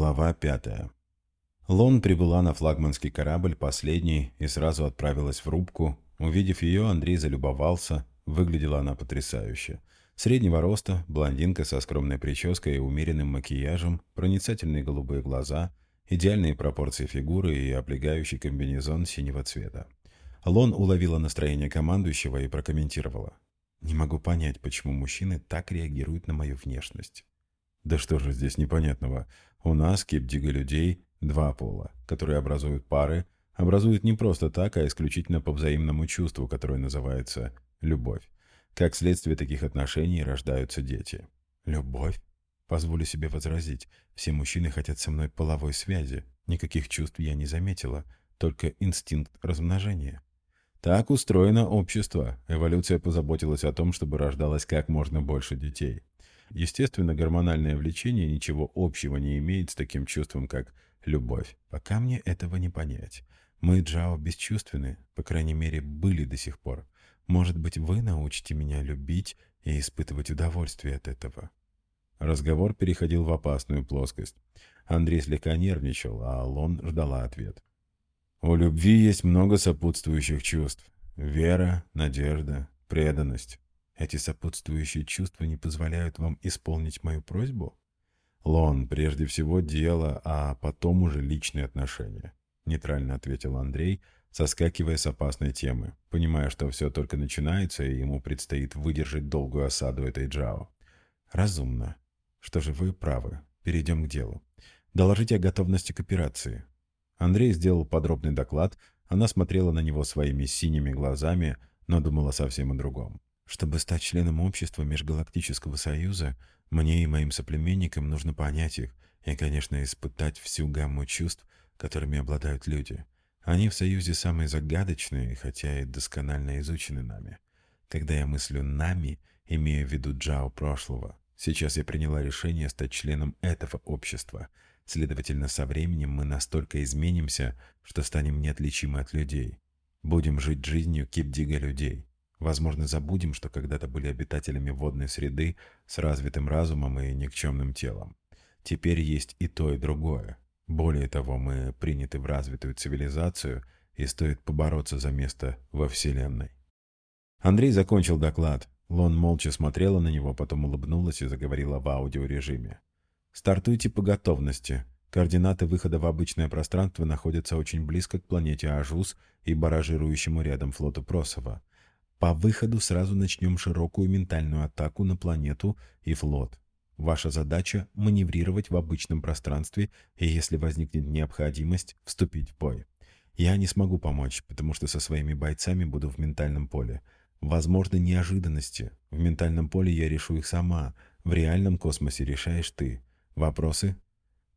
Глава пятая. Лон прибыла на флагманский корабль последний и сразу отправилась в рубку. Увидев ее, Андрей залюбовался. Выглядела она потрясающе. Среднего роста, блондинка со скромной прической и умеренным макияжем, проницательные голубые глаза, идеальные пропорции фигуры и облегающий комбинезон синего цвета. Лон уловила настроение командующего и прокомментировала. «Не могу понять, почему мужчины так реагируют на мою внешность». «Да что же здесь непонятного? У нас, кипдига людей, два пола, которые образуют пары, образуют не просто так, а исключительно по взаимному чувству, которое называется любовь. Как следствие таких отношений рождаются дети. Любовь? Позволю себе возразить. Все мужчины хотят со мной половой связи. Никаких чувств я не заметила, только инстинкт размножения. Так устроено общество. Эволюция позаботилась о том, чтобы рождалось как можно больше детей. Естественно, гормональное влечение ничего общего не имеет с таким чувством, как любовь. Пока мне этого не понять. Мы, Джао, бесчувственны, по крайней мере, были до сих пор. Может быть, вы научите меня любить и испытывать удовольствие от этого?» Разговор переходил в опасную плоскость. Андрей слегка нервничал, а Алон ждала ответ. «У любви есть много сопутствующих чувств. Вера, надежда, преданность. Эти сопутствующие чувства не позволяют вам исполнить мою просьбу? Лон, прежде всего дело, а потом уже личные отношения. Нейтрально ответил Андрей, соскакивая с опасной темы, понимая, что все только начинается, и ему предстоит выдержать долгую осаду этой Джао. Разумно. Что же вы правы. Перейдем к делу. Доложите о готовности к операции. Андрей сделал подробный доклад, она смотрела на него своими синими глазами, но думала совсем о другом. Чтобы стать членом общества Межгалактического Союза, мне и моим соплеменникам нужно понять их и, конечно, испытать всю гамму чувств, которыми обладают люди. Они в Союзе самые загадочные, хотя и досконально изучены нами. Когда я мыслю «нами», имею в виду Джао прошлого. Сейчас я приняла решение стать членом этого общества. Следовательно, со временем мы настолько изменимся, что станем неотличимы от людей. Будем жить жизнью кипдига людей. Возможно, забудем, что когда-то были обитателями водной среды с развитым разумом и никчемным телом. Теперь есть и то, и другое. Более того, мы приняты в развитую цивилизацию, и стоит побороться за место во Вселенной. Андрей закончил доклад. Лон молча смотрела на него, потом улыбнулась и заговорила в аудиорежиме. «Стартуйте по готовности. Координаты выхода в обычное пространство находятся очень близко к планете Ажус и барражирующему рядом флоту Просова. По выходу сразу начнем широкую ментальную атаку на планету и флот. Ваша задача – маневрировать в обычном пространстве и, если возникнет необходимость, вступить в бой. Я не смогу помочь, потому что со своими бойцами буду в ментальном поле. Возможны неожиданности. В ментальном поле я решу их сама. В реальном космосе решаешь ты. Вопросы?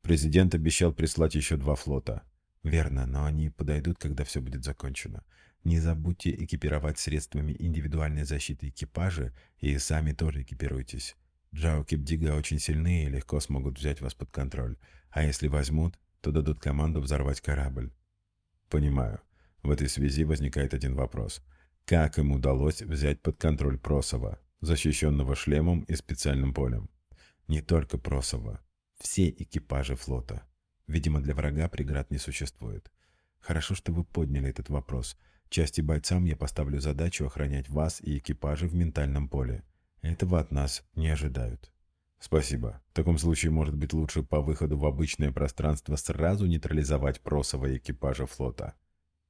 Президент обещал прислать еще два флота. Верно, но они подойдут, когда все будет закончено. Не забудьте экипировать средствами индивидуальной защиты экипажа и сами тоже экипируйтесь. Джао Кипдига очень сильны и легко смогут взять вас под контроль. А если возьмут, то дадут команду взорвать корабль. Понимаю. В этой связи возникает один вопрос. Как им удалось взять под контроль Просова, защищенного шлемом и специальным полем? Не только Просова. Все экипажи флота. Видимо, для врага преград не существует. Хорошо, что вы подняли этот вопрос – Части бойцам я поставлю задачу охранять вас и экипажи в ментальном поле. Этого от нас не ожидают. Спасибо. В таком случае, может быть, лучше по выходу в обычное пространство сразу нейтрализовать просовые экипажа флота.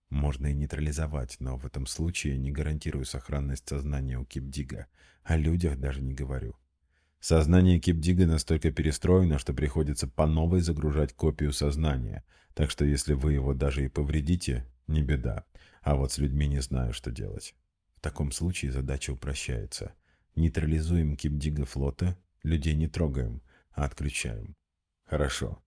Можно и нейтрализовать, но в этом случае не гарантирую сохранность сознания у Кипдига. О людях даже не говорю. Сознание Кипдига настолько перестроено, что приходится по новой загружать копию сознания. Так что если вы его даже и повредите, не беда. А вот с людьми не знаю, что делать. В таком случае задача упрощается. Нейтрализуем кипдига флота, людей не трогаем, а отключаем. Хорошо.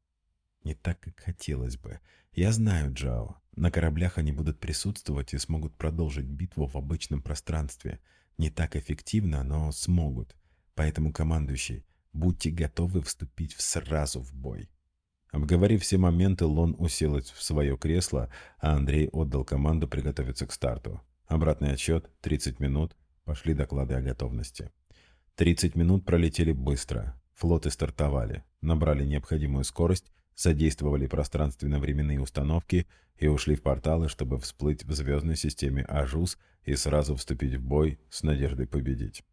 Не так, как хотелось бы. Я знаю, Джао. На кораблях они будут присутствовать и смогут продолжить битву в обычном пространстве. Не так эффективно, но смогут. Поэтому, командующий, будьте готовы вступить сразу в бой. Обговорив все моменты, Лон уселась в свое кресло, а Андрей отдал команду приготовиться к старту. Обратный отсчет – 30 минут. Пошли доклады о готовности. 30 минут пролетели быстро. Флоты стартовали, набрали необходимую скорость, задействовали пространственно-временные установки и ушли в порталы, чтобы всплыть в звездной системе Ажус и сразу вступить в бой с надеждой победить.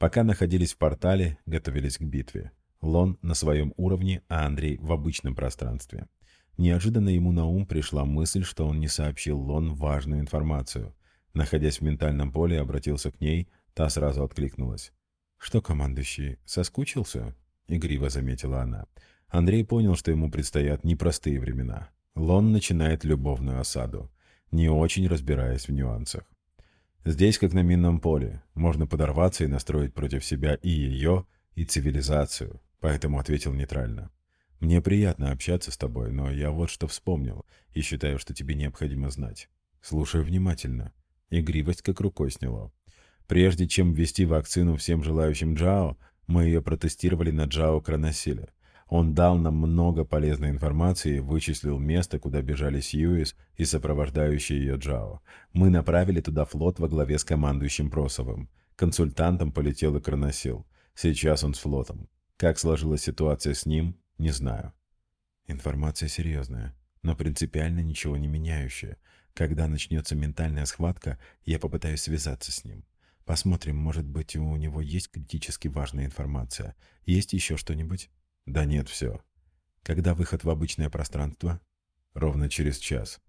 Пока находились в портале, готовились к битве. Лон на своем уровне, а Андрей в обычном пространстве. Неожиданно ему на ум пришла мысль, что он не сообщил Лон важную информацию. Находясь в ментальном поле, обратился к ней, та сразу откликнулась. «Что, командующий, соскучился?» — игриво заметила она. Андрей понял, что ему предстоят непростые времена. Лон начинает любовную осаду, не очень разбираясь в нюансах. Здесь, как на минном поле, можно подорваться и настроить против себя и ее, и цивилизацию, поэтому ответил нейтрально. «Мне приятно общаться с тобой, но я вот что вспомнил и считаю, что тебе необходимо знать. Слушай внимательно». Игривость как рукой сняло. Прежде чем ввести вакцину всем желающим Джао, мы ее протестировали на Джао Кроносиле. Он дал нам много полезной информации вычислил место, куда бежали Сьюис и сопровождающие ее Джао. Мы направили туда флот во главе с командующим Просовым. Консультантом полетел и Кроносил. Сейчас он с флотом. Как сложилась ситуация с ним, не знаю. Информация серьезная, но принципиально ничего не меняющая. Когда начнется ментальная схватка, я попытаюсь связаться с ним. Посмотрим, может быть, у него есть критически важная информация. Есть еще что-нибудь? Да нет, все. Когда выход в обычное пространство? Ровно через час.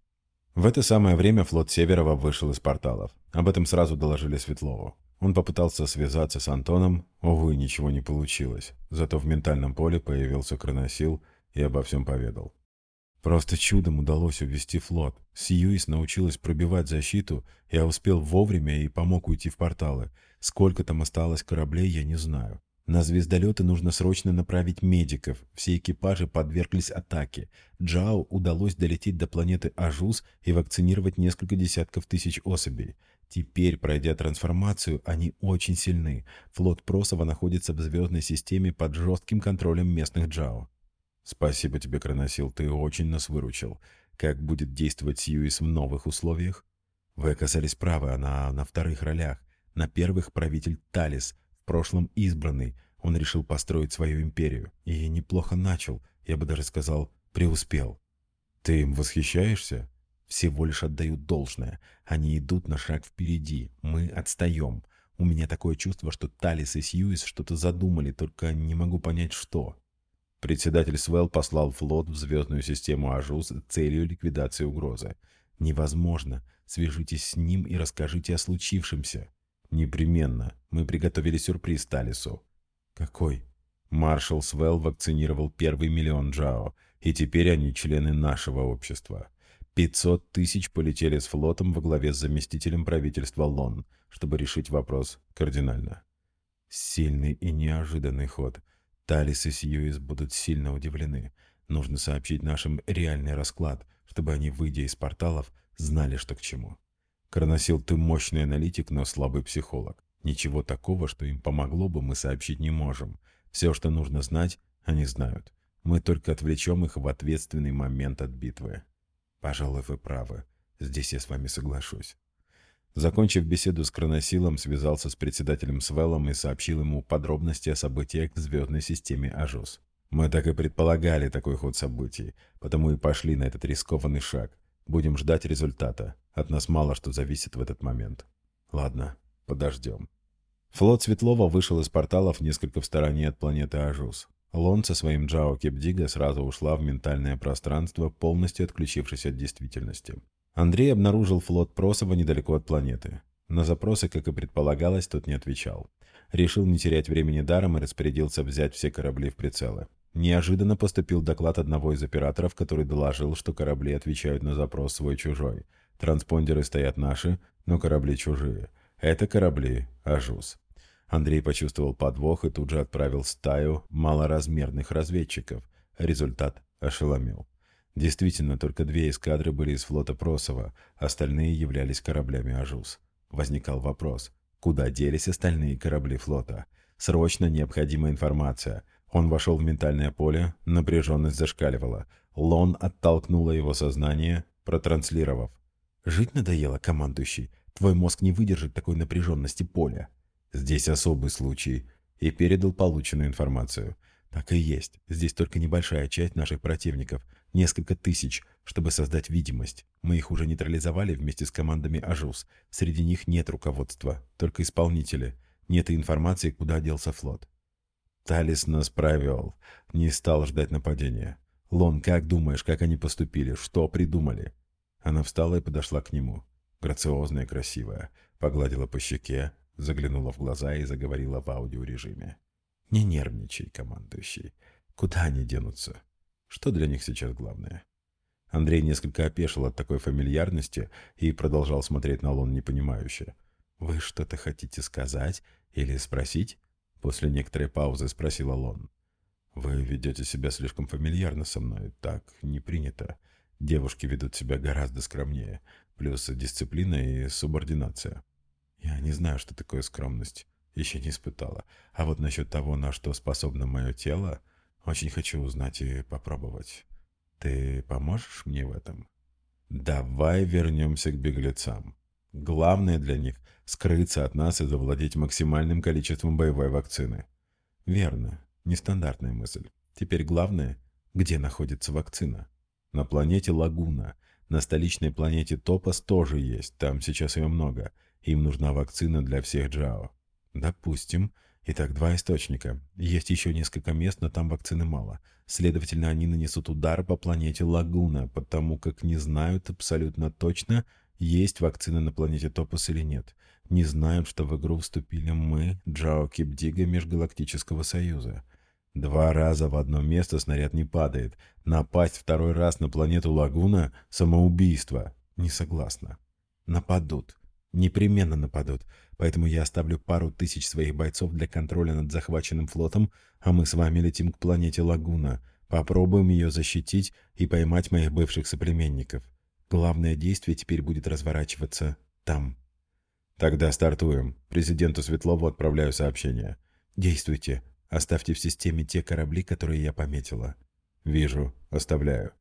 В это самое время флот Северова вышел из порталов. Об этом сразу доложили Светлову. Он попытался связаться с Антоном, увы, ничего не получилось. Зато в ментальном поле появился Кроносил и обо всем поведал. Просто чудом удалось увести флот. Сьюис научилась пробивать защиту, я успел вовремя и помог уйти в порталы. Сколько там осталось кораблей, я не знаю. На звездолеты нужно срочно направить медиков. Все экипажи подверглись атаке. Джао удалось долететь до планеты Ажус и вакцинировать несколько десятков тысяч особей. Теперь, пройдя трансформацию, они очень сильны. Флот Просова находится в звездной системе под жестким контролем местных Джао. Спасибо тебе, Кроносил, ты очень нас выручил. Как будет действовать Сьюис в новых условиях? Вы оказались правы, она на вторых ролях. На первых правитель Талис, в прошлом избранный. Он решил построить свою империю. И неплохо начал, я бы даже сказал, преуспел. Ты им восхищаешься? Всего лишь отдают должное. Они идут на шаг впереди, мы отстаем. У меня такое чувство, что Талис и Сьюис что-то задумали, только не могу понять, что. Председатель Свел послал флот в звездную систему Ажус с целью ликвидации угрозы. Невозможно. Свяжитесь с ним и расскажите о случившемся. Непременно. Мы приготовили сюрприз Талису. Какой? Маршал Свел вакцинировал первый миллион Джао, и теперь они члены нашего общества. 500 тысяч полетели с флотом во главе с заместителем правительства Лон, чтобы решить вопрос кардинально. Сильный и неожиданный ход – Талис и Сьюис будут сильно удивлены. Нужно сообщить нашим реальный расклад, чтобы они, выйдя из порталов, знали, что к чему. Кроносил, ты мощный аналитик, но слабый психолог. Ничего такого, что им помогло бы, мы сообщить не можем. Все, что нужно знать, они знают. Мы только отвлечем их в ответственный момент от битвы. Пожалуй, вы правы. Здесь я с вами соглашусь. Закончив беседу с Кроносилом, связался с председателем Свеллом и сообщил ему подробности о событиях в звездной системе Ажус. Мы так и предполагали такой ход событий, потому и пошли на этот рискованный шаг. Будем ждать результата. От нас мало что зависит в этот момент. Ладно, подождем. Флот Светлова вышел из порталов несколько в стороне от планеты Ажус. Лон со своим Джао Кепдига сразу ушла в ментальное пространство, полностью отключившись от действительности. Андрей обнаружил флот Просова недалеко от планеты. На запросы, как и предполагалось, тот не отвечал. Решил не терять времени даром и распорядился взять все корабли в прицелы. Неожиданно поступил доклад одного из операторов, который доложил, что корабли отвечают на запрос свой-чужой. Транспондеры стоят наши, но корабли чужие. Это корабли Ажус. Андрей почувствовал подвох и тут же отправил стаю малоразмерных разведчиков. Результат ошеломил. Действительно, только две эскадры были из флота Просова, остальные являлись кораблями «Ажус». Возникал вопрос, куда делись остальные корабли флота? Срочно необходима информация. Он вошел в ментальное поле, напряженность зашкаливала. Лон оттолкнула его сознание, протранслировав. «Жить надоело, командующий. Твой мозг не выдержит такой напряженности поля. Здесь особый случай». И передал полученную информацию – Так и есть. Здесь только небольшая часть наших противников. Несколько тысяч, чтобы создать видимость. Мы их уже нейтрализовали вместе с командами АЖУС. Среди них нет руководства, только исполнители. Нет и информации, куда делся флот. Талис нас провел. Не стал ждать нападения. Лон, как думаешь, как они поступили? Что придумали? Она встала и подошла к нему. Грациозная и красивая. Погладила по щеке, заглянула в глаза и заговорила в аудиорежиме. «Не нервничай, командующий. Куда они денутся? Что для них сейчас главное?» Андрей несколько опешил от такой фамильярности и продолжал смотреть на Лон непонимающе. «Вы что-то хотите сказать или спросить?» После некоторой паузы спросила Лон. «Вы ведете себя слишком фамильярно со мной. Так не принято. Девушки ведут себя гораздо скромнее. Плюс дисциплина и субординация. Я не знаю, что такое скромность. Еще не испытала. А вот насчет того, на что способно мое тело, очень хочу узнать и попробовать. Ты поможешь мне в этом? Давай вернемся к беглецам. Главное для них — скрыться от нас и завладеть максимальным количеством боевой вакцины. Верно. Нестандартная мысль. Теперь главное — где находится вакцина? На планете Лагуна. На столичной планете Топас тоже есть. Там сейчас ее много. Им нужна вакцина для всех Джао. Допустим. Итак, два источника. Есть еще несколько мест, но там вакцины мало. Следовательно, они нанесут удар по планете Лагуна, потому как не знают абсолютно точно, есть вакцина на планете Топос или нет. Не знают, что в игру вступили мы, Джао Кипдига Межгалактического Союза. Два раза в одно место снаряд не падает. Напасть второй раз на планету Лагуна — самоубийство. Не согласна. Нападут. Непременно нападут. Поэтому я оставлю пару тысяч своих бойцов для контроля над захваченным флотом, а мы с вами летим к планете Лагуна. Попробуем ее защитить и поймать моих бывших соплеменников. Главное действие теперь будет разворачиваться там. Тогда стартуем. Президенту Светлову отправляю сообщение. Действуйте. Оставьте в системе те корабли, которые я пометила. Вижу. Оставляю.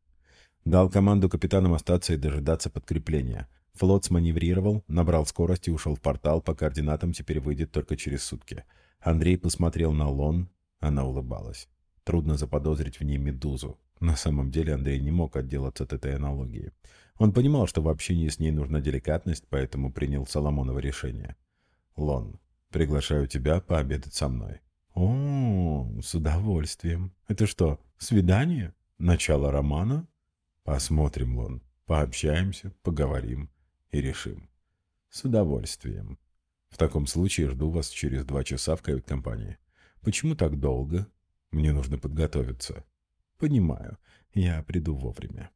Дал команду капитанам остаться и дожидаться подкрепления. Флот сманеврировал, набрал скорость и ушел в портал, по координатам теперь выйдет только через сутки. Андрей посмотрел на Лон, она улыбалась. Трудно заподозрить в ней медузу. На самом деле Андрей не мог отделаться от этой аналогии. Он понимал, что в общении с ней нужна деликатность, поэтому принял Соломоново решение. «Лон, приглашаю тебя пообедать со мной». «О, с удовольствием. Это что, свидание? Начало романа?» «Посмотрим, Лон. Пообщаемся, поговорим и решим. С удовольствием. В таком случае жду вас через два часа в кают-компании. Почему так долго? Мне нужно подготовиться. Понимаю. Я приду вовремя.